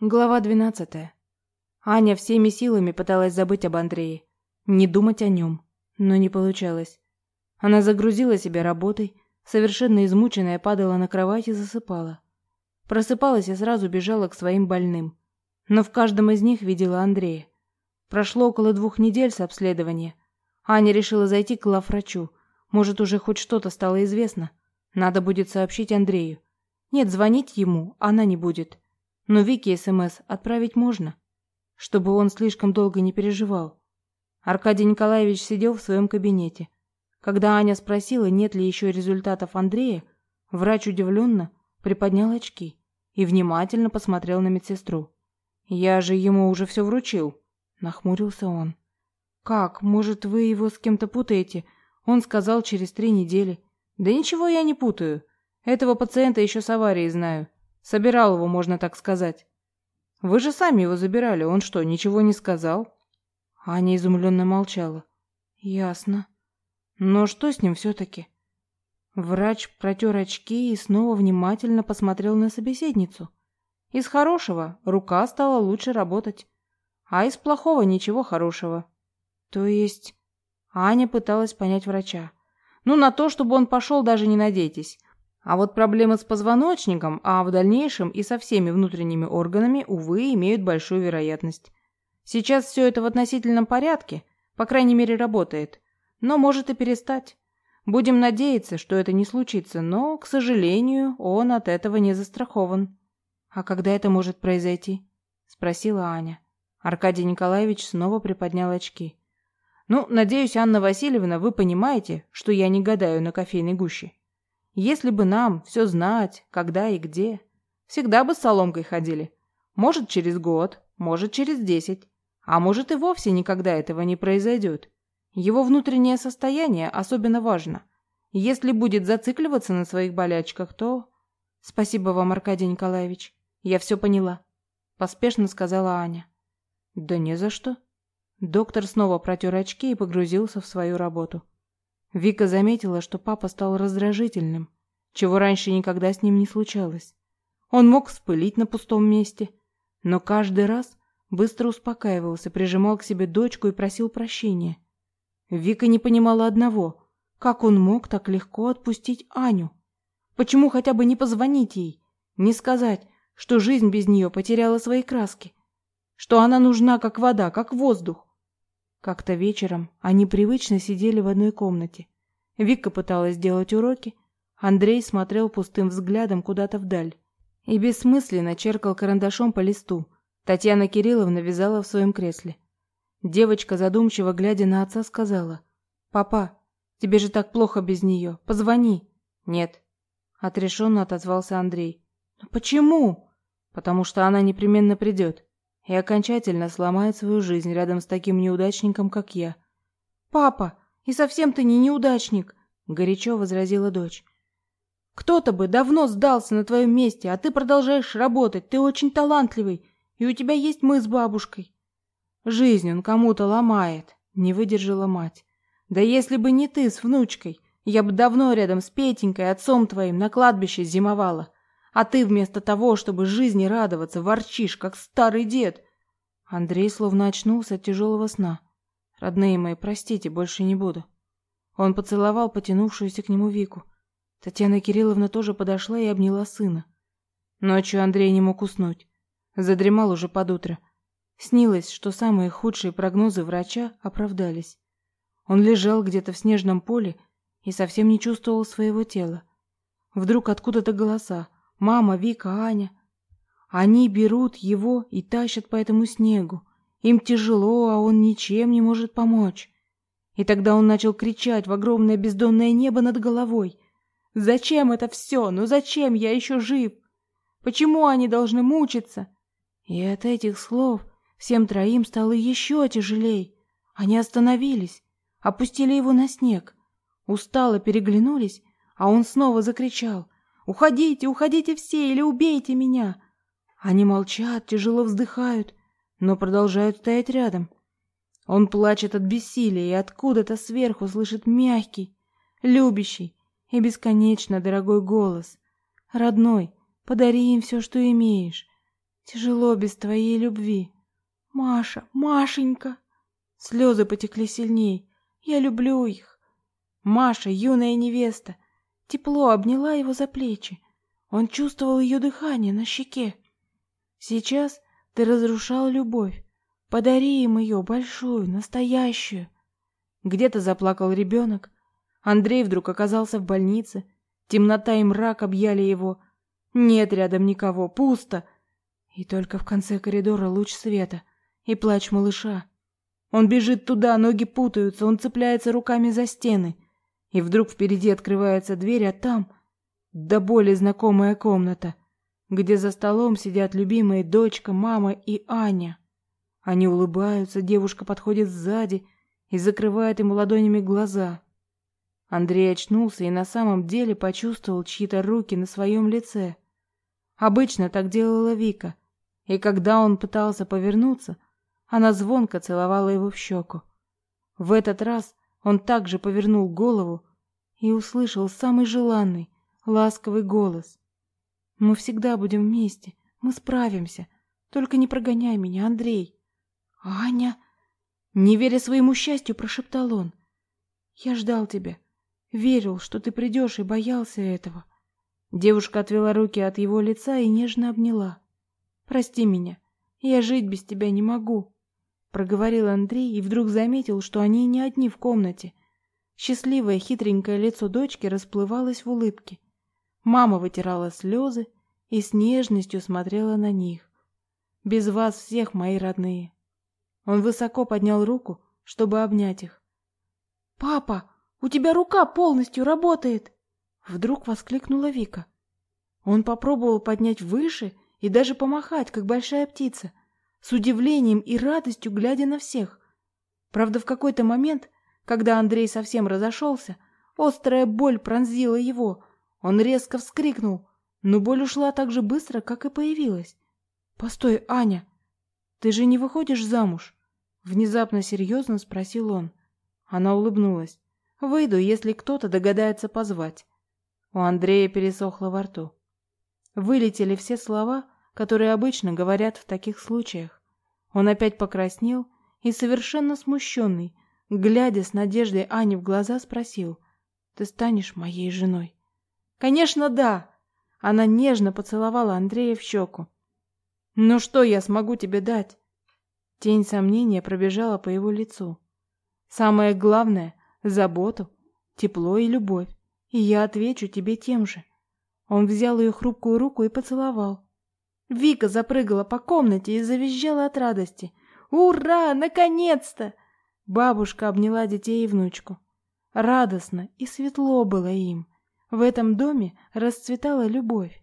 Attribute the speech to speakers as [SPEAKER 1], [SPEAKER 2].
[SPEAKER 1] Глава двенадцатая. Аня всеми силами пыталась забыть об Андрее, не думать о нем, но не получалось. Она загрузила себя работой, совершенно измученная падала на кровать и засыпала. Просыпалась и сразу бежала к своим больным. Но в каждом из них видела Андрея. Прошло около двух недель с обследования. Аня решила зайти к главврачу. Может, уже хоть что-то стало известно. Надо будет сообщить Андрею. Нет, звонить ему она не будет. Но Вике СМС отправить можно, чтобы он слишком долго не переживал. Аркадий Николаевич сидел в своем кабинете. Когда Аня спросила, нет ли еще результатов Андрея, врач удивленно приподнял очки и внимательно посмотрел на медсестру. «Я же ему уже все вручил», — нахмурился он. «Как? Может, вы его с кем-то путаете? Он сказал через три недели». «Да ничего я не путаю. Этого пациента еще с аварией знаю. Собирал его, можно так сказать. Вы же сами его забирали. Он что, ничего не сказал? Аня изумленно молчала. Ясно. Но что с ним все-таки? Врач протер очки и снова внимательно посмотрел на собеседницу. Из хорошего рука стала лучше работать, а из плохого ничего хорошего. То есть Аня пыталась понять врача. Ну, на то, чтобы он пошел, даже не надейтесь. А вот проблемы с позвоночником, а в дальнейшем и со всеми внутренними органами, увы, имеют большую вероятность. Сейчас все это в относительном порядке, по крайней мере, работает. Но может и перестать. Будем надеяться, что это не случится, но, к сожалению, он от этого не застрахован. А когда это может произойти? спросила Аня. Аркадий Николаевич снова приподнял очки. Ну, надеюсь, Анна Васильевна, вы понимаете, что я не гадаю на кофейной гуще. Если бы нам все знать, когда и где, всегда бы с соломкой ходили. Может, через год, может, через десять, а может и вовсе никогда этого не произойдет. Его внутреннее состояние особенно важно. Если будет зацикливаться на своих болячках, то... Спасибо вам, Аркадий Николаевич. Я все поняла. Поспешно сказала Аня. Да не за что. Доктор снова протер очки и погрузился в свою работу. Вика заметила, что папа стал раздражительным, чего раньше никогда с ним не случалось. Он мог вспылить на пустом месте, но каждый раз быстро успокаивался, прижимал к себе дочку и просил прощения. Вика не понимала одного: как он мог так легко отпустить Аню? Почему хотя бы не позвонить ей, не сказать, что жизнь без нее потеряла свои краски, что она нужна как вода, как воздух? Как-то вечером они привычно сидели в одной комнате. Вика пыталась делать уроки, Андрей смотрел пустым взглядом куда-то вдаль и бессмысленно черкал карандашом по листу. Татьяна Кирилловна вязала в своем кресле. Девочка, задумчиво глядя на отца, сказала: "Папа, тебе же так плохо без нее. Позвони". "Нет", отрешенно отозвался Андрей. "Но почему?" "Потому что она непременно придет и окончательно сломает свою жизнь рядом с таким неудачником, как я. Папа, и совсем ты не неудачник, горячо возразила дочь. Кто-то бы давно сдался на твоем месте, а ты продолжаешь работать. Ты очень талантливый, и у тебя есть мы с бабушкой. Жизнь он кому-то ломает, не выдержала мать. Да если бы не ты с внучкой, я бы давно рядом с Петенькой, отцом твоим, на кладбище зимовала. А ты вместо того, чтобы жизни радоваться, ворчишь, как старый дед. Андрей словно очнулся от тяжелого сна. Родные мои, простите, больше не буду. Он поцеловал потянувшуюся к нему Вику. Татьяна Кирилловна тоже подошла и обняла сына. Ночью Андрей не мог уснуть. Задремал уже под утро. Снилось, что самые худшие прогнозы врача оправдались. Он лежал где-то в снежном поле и совсем не чувствовал своего тела. Вдруг откуда-то голоса: Мама, Вика, Аня. Они берут его и тащат по этому снегу. Им тяжело, а он ничем не может помочь. И тогда он начал кричать в огромное бездонное небо над головой. Зачем это все? Ну зачем я еще жив? Почему они должны мучиться? И от этих слов всем троим стало еще тяжелей. Они остановились, опустили его на снег, устало переглянулись, а он снова закричал: Уходите, уходите все или убейте меня. Они молчат, тяжело вздыхают, но продолжают стоять рядом. Он плачет от бессилия и откуда-то сверху слышит мягкий, любящий и бесконечно дорогой голос. Родной, подари им все, что имеешь. Тяжело без твоей любви. Маша, Машенька. Слезы потекли сильней. Я люблю их. Маша, юная невеста, тепло обняла его за плечи. Он чувствовал ее дыхание на щеке. Сейчас ты разрушал любовь. Подари им ее, большую, настоящую. Где-то заплакал ребенок. Андрей вдруг оказался в больнице. Темнота и мрак объяли его. Нет рядом никого, пусто. И только в конце коридора луч света и плач малыша. Он бежит туда, ноги путаются, он цепляется руками за стены. И вдруг впереди открывается дверь, а там до боли знакомая комната, где за столом сидят любимые дочка, мама и Аня. Они улыбаются, девушка подходит сзади и закрывает ему ладонями глаза. Андрей очнулся и на самом деле почувствовал чьи-то руки на своем лице. Обычно так делала Вика, и когда он пытался повернуться, она звонко целовала его в щеку. В этот раз он также повернул голову и услышал самый желанный, ласковый голос. «Мы всегда будем вместе, мы справимся. Только не прогоняй меня, Андрей». «Аня!» Не веря своему счастью, прошептал он. «Я ждал тебя. Верил, что ты придешь и боялся этого». Девушка отвела руки от его лица и нежно обняла. «Прости меня. Я жить без тебя не могу» проговорил Андрей и вдруг заметил, что они не одни в комнате. Счастливое хитренькое лицо дочки расплывалось в улыбке. Мама вытирала слезы и с нежностью смотрела на них. Без вас всех, мои родные. Он высоко поднял руку, чтобы обнять их. Папа, у тебя рука полностью работает, вдруг воскликнула Вика. Он попробовал поднять выше и даже помахать, как большая птица, с удивлением и радостью глядя на всех. Правда, в какой-то момент, когда Андрей совсем разошелся, острая боль пронзила его. Он резко вскрикнул, но боль ушла так же быстро, как и появилась. «Постой, Аня, ты же не выходишь замуж?» Внезапно серьезно спросил он. Она улыбнулась. «Выйду, если кто-то догадается позвать». У Андрея пересохло во рту. Вылетели все слова, которые обычно говорят в таких случаях. Он опять покраснел и, совершенно смущенный, глядя с надеждой Ане в глаза, спросил, «Ты станешь моей женой?» «Конечно, да!» Она нежно поцеловала Андрея в щеку. «Ну что я смогу тебе дать?» Тень сомнения пробежала по его лицу. «Самое главное — заботу, тепло и любовь, и я отвечу тебе тем же». Он взял ее хрупкую руку и поцеловал. Вика запрыгала по комнате и завизжала от радости. «Ура! Наконец-то!» Бабушка обняла детей и внучку. Радостно и светло было им. В этом доме расцветала любовь.